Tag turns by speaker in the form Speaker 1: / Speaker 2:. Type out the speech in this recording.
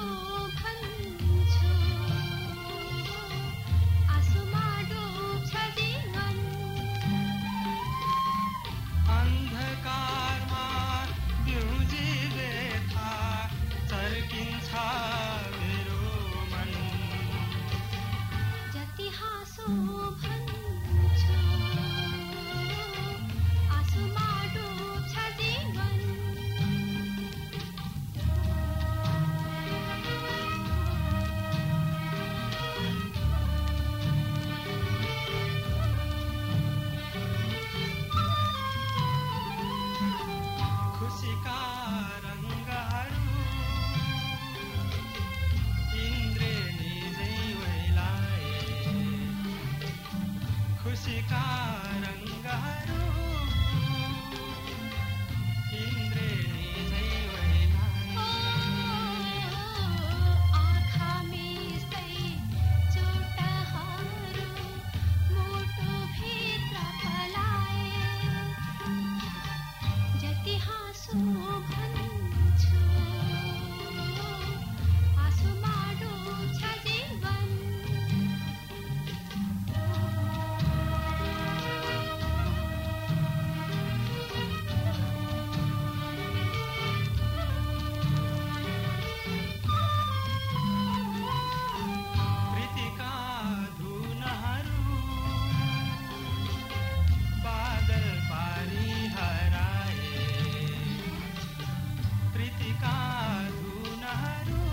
Speaker 1: Oh.
Speaker 2: खुशी का रंगा का